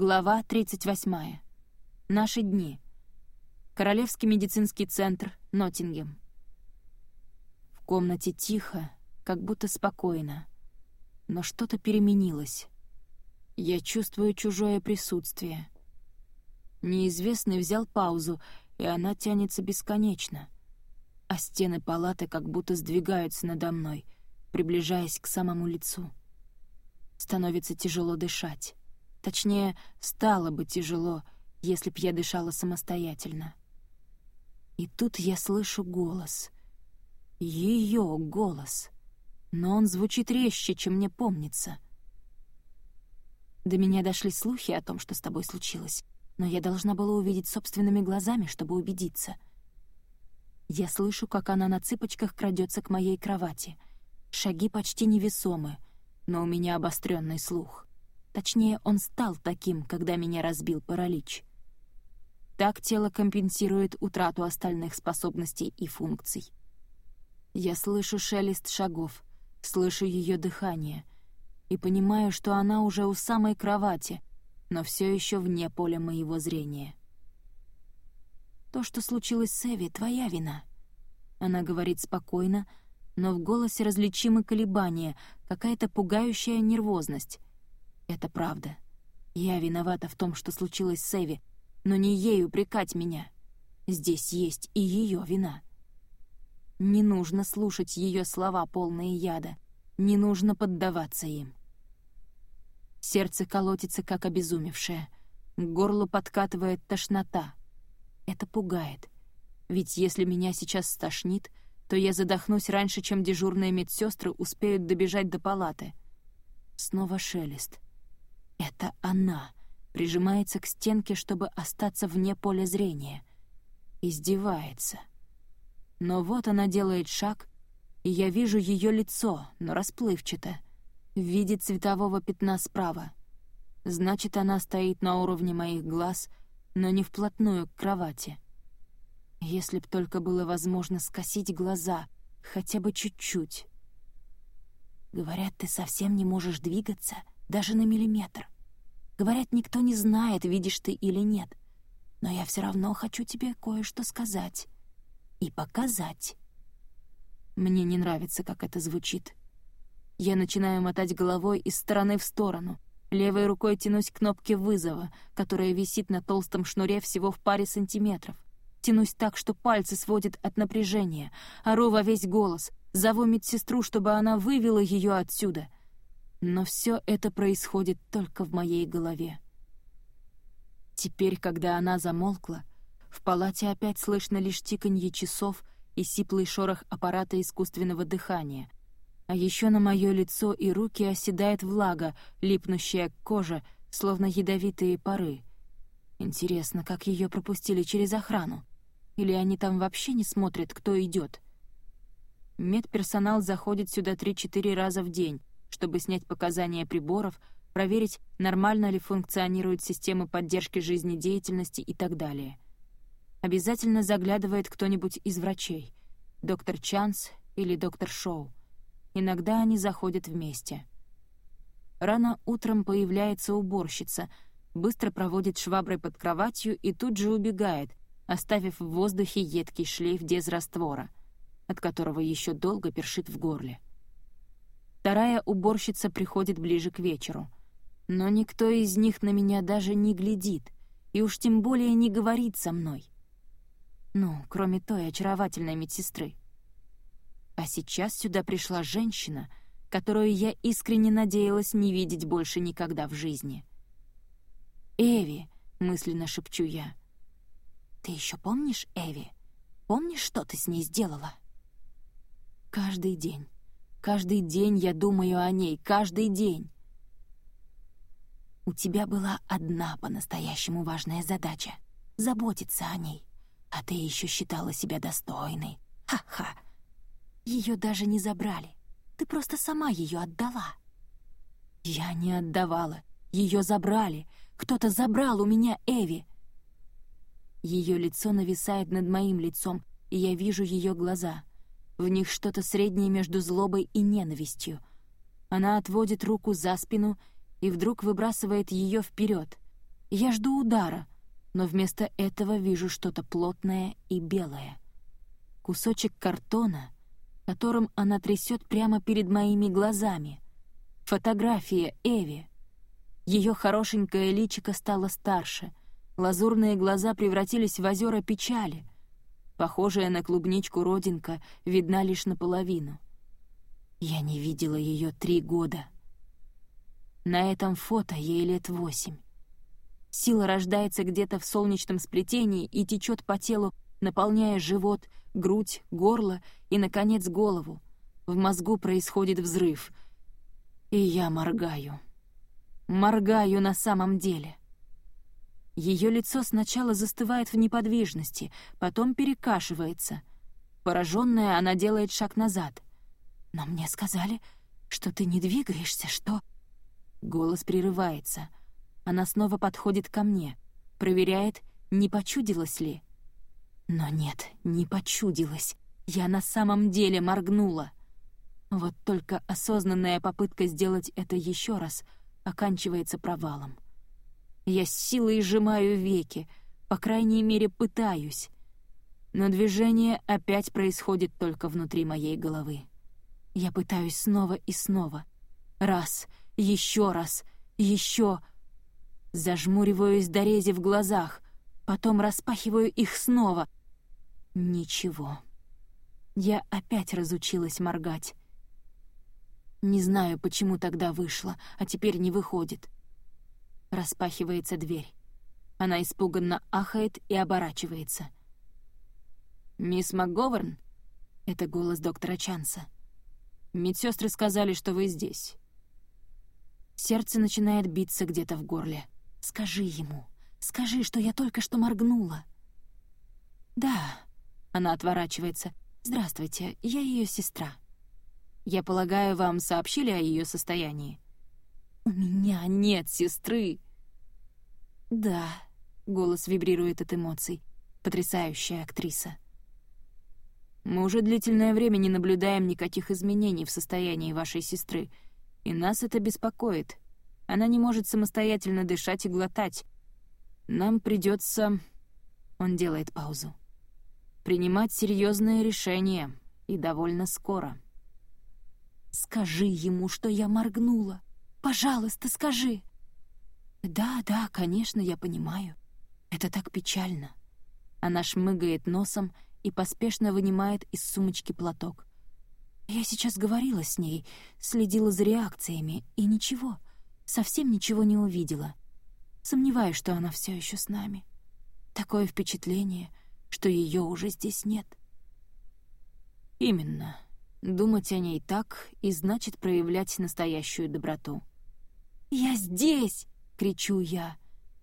Глава 38. Наши дни. Королевский медицинский центр, Ноттингем. В комнате тихо, как будто спокойно. Но что-то переменилось. Я чувствую чужое присутствие. Неизвестный взял паузу, и она тянется бесконечно. А стены палаты как будто сдвигаются надо мной, приближаясь к самому лицу. Становится тяжело дышать. Точнее, стало бы тяжело, если б я дышала самостоятельно. И тут я слышу голос. Ее голос. Но он звучит резче, чем мне помнится. До меня дошли слухи о том, что с тобой случилось, но я должна была увидеть собственными глазами, чтобы убедиться. Я слышу, как она на цыпочках крадется к моей кровати. Шаги почти невесомы, но у меня обостренный слух. Точнее, он стал таким, когда меня разбил паралич. Так тело компенсирует утрату остальных способностей и функций. Я слышу шелест шагов, слышу ее дыхание и понимаю, что она уже у самой кровати, но все еще вне поля моего зрения. «То, что случилось с Эви, твоя вина», — она говорит спокойно, но в голосе различимы колебания, какая-то пугающая нервозность. Это правда. Я виновата в том, что случилось с Эви, но не ей упрекать меня. Здесь есть и ее вина. Не нужно слушать ее слова, полные яда. Не нужно поддаваться им. Сердце колотится, как обезумевшее. К горлу подкатывает тошнота. Это пугает. Ведь если меня сейчас стошнит, то я задохнусь раньше, чем дежурные медсестры успеют добежать до палаты. Снова шелест — это она прижимается к стенке, чтобы остаться вне поля зрения. Издевается. Но вот она делает шаг, и я вижу ее лицо, но расплывчато, в виде цветового пятна справа. Значит, она стоит на уровне моих глаз, но не вплотную к кровати. Если б только было возможно скосить глаза, хотя бы чуть-чуть. Говорят, ты совсем не можешь двигаться — даже на миллиметр. Говорят, никто не знает, видишь ты или нет. Но я все равно хочу тебе кое-что сказать. И показать. Мне не нравится, как это звучит. Я начинаю мотать головой из стороны в сторону. Левой рукой тянусь к кнопке вызова, которая висит на толстом шнуре всего в паре сантиметров. Тянусь так, что пальцы сводят от напряжения. Ору во весь голос. Зову медсестру, чтобы она вывела ее отсюда — но все это происходит только в моей голове. Теперь, когда она замолкла, в палате опять слышно лишь тиканье часов и сиплый шорох аппарата искусственного дыхания. А еще на мое лицо и руки оседает влага, липнущая к коже, словно ядовитые пары. Интересно, как ее пропустили через охрану? Или они там вообще не смотрят, кто идет? Медперсонал заходит сюда 3-4 раза в день, чтобы снять показания приборов, проверить, нормально ли функционируют системы поддержки жизнедеятельности и так далее. Обязательно заглядывает кто-нибудь из врачей, доктор Чанс или доктор Шоу. Иногда они заходят вместе. Рано утром появляется уборщица, быстро проводит шваброй под кроватью и тут же убегает, оставив в воздухе едкий шлейф дезраствора, от которого еще долго першит в горле. Вторая уборщица приходит ближе к вечеру. Но никто из них на меня даже не глядит, и уж тем более не говорит со мной. Ну, кроме той очаровательной медсестры. А сейчас сюда пришла женщина, которую я искренне надеялась не видеть больше никогда в жизни. «Эви», — мысленно шепчу я. «Ты еще помнишь Эви? Помнишь, что ты с ней сделала?» Каждый день. Каждый день я думаю о ней, каждый день. У тебя была одна по-настоящему важная задача — заботиться о ней. А ты еще считала себя достойной. Ха-ха! Ее даже не забрали. Ты просто сама ее отдала. Я не отдавала. Ее забрали. Кто-то забрал у меня Эви. Ее лицо нависает над моим лицом, и я вижу ее глаза. В них что-то среднее между злобой и ненавистью. Она отводит руку за спину и вдруг выбрасывает ее вперед, Я жду удара, но вместо этого вижу что-то плотное и белое. Кусочек картона, которым она трясет прямо перед моими глазами. Фотография Эви. Ее хорошенькое личико стало старше, лазурные глаза превратились в озера печали. Похожая на клубничку родинка видна лишь наполовину. Я не видела ее три года. На этом фото ей лет восемь. Сила рождается где-то в солнечном сплетении и течет по телу, наполняя живот, грудь, горло и, наконец, голову. В мозгу происходит взрыв. И я моргаю. Моргаю на самом деле. Ее лицо сначала застывает в неподвижности, потом перекашивается. Пораженная, она делает шаг назад. «Но мне сказали, что ты не двигаешься, что...» Голос прерывается. Она снова подходит ко мне, проверяет, не почудилась ли. Но нет, не почудилась. Я на самом деле моргнула. Вот только осознанная попытка сделать это еще раз оканчивается провалом. Я с силой сжимаю веки, по крайней мере, пытаюсь. Но движение опять происходит только внутри моей головы. Я пытаюсь снова и снова. Раз, еще раз, еще. Зажмуриваюсь до рези в глазах, потом распахиваю их снова. Ничего. Я опять разучилась моргать. Не знаю, почему тогда вышла, а теперь не выходит. Распахивается дверь. Она испуганно ахает и оборачивается. «Мисс МакГоверн?» — это голос доктора Чанса. «Медсестры сказали, что вы здесь. Сердце начинает биться где-то в горле. «Скажи ему, скажи, что я только что моргнула». «Да», — она отворачивается. «Здравствуйте, я ее сестра». «Я полагаю, вам сообщили о ее состоянии?» «У меня нет сестры». «Да», — голос вибрирует от эмоций. Потрясающая актриса. «Мы уже длительное время не наблюдаем никаких изменений в состоянии вашей сестры», и нас это беспокоит. Она не может самостоятельно дышать и глотать. Нам придется... Он делает паузу. Принимать серьезные решения, и довольно скоро. «Скажи ему, что я моргнула. Пожалуйста, скажи!» «Да, да, конечно, я понимаю. Это так печально». Она шмыгает носом и поспешно вынимает из сумочки платок. Я сейчас говорила с ней, следила за реакциями, и ничего, совсем ничего не увидела. Сомневаюсь, что она все еще с нами. Такое впечатление, что ее уже здесь нет. Именно. Думать о ней так и значит проявлять настоящую доброту. «Я здесь!» — кричу я.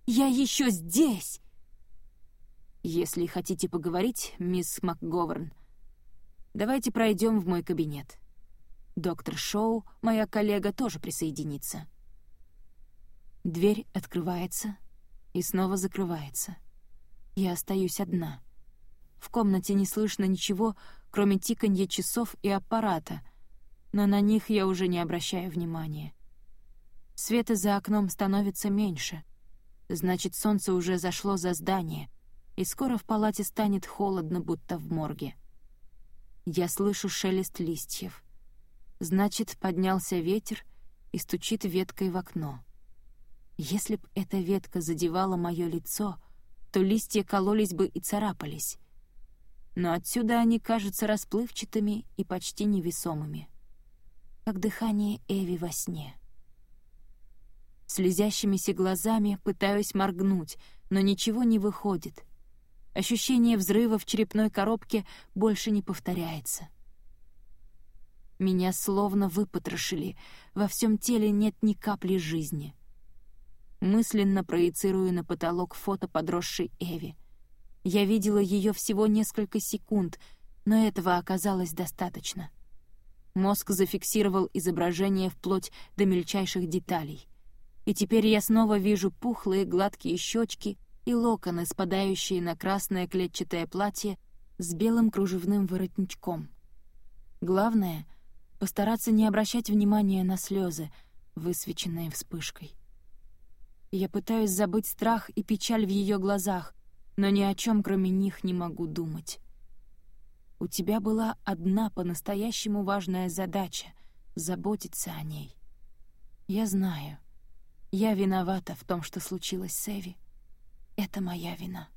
«Я еще здесь!» «Если хотите поговорить, мисс МакГоверн, Давайте пройдем в мой кабинет. Доктор Шоу, моя коллега, тоже присоединится. Дверь открывается и снова закрывается. Я остаюсь одна. В комнате не слышно ничего, кроме тиканья часов и аппарата, но на них я уже не обращаю внимания. Света за окном становится меньше. Значит, солнце уже зашло за здание, и скоро в палате станет холодно, будто в морге. Я слышу шелест листьев. Значит, поднялся ветер и стучит веткой в окно. Если б эта ветка задевала мое лицо, то листья кололись бы и царапались. Но отсюда они кажутся расплывчатыми и почти невесомыми. Как дыхание Эви во сне. Слезящимися глазами пытаюсь моргнуть, но ничего не выходит — Ощущение взрыва в черепной коробке больше не повторяется. Меня словно выпотрошили, во всем теле нет ни капли жизни. Мысленно проецирую на потолок фото подросшей Эви. Я видела ее всего несколько секунд, но этого оказалось достаточно. Мозг зафиксировал изображение вплоть до мельчайших деталей. И теперь я снова вижу пухлые гладкие щечки и локоны, спадающие на красное клетчатое платье с белым кружевным воротничком. Главное — постараться не обращать внимания на слезы, высвеченные вспышкой. Я пытаюсь забыть страх и печаль в ее глазах, но ни о чем кроме них не могу думать. У тебя была одна по-настоящему важная задача — заботиться о ней. Я знаю — я виновата в том, что случилось с Эви. Это моя вина.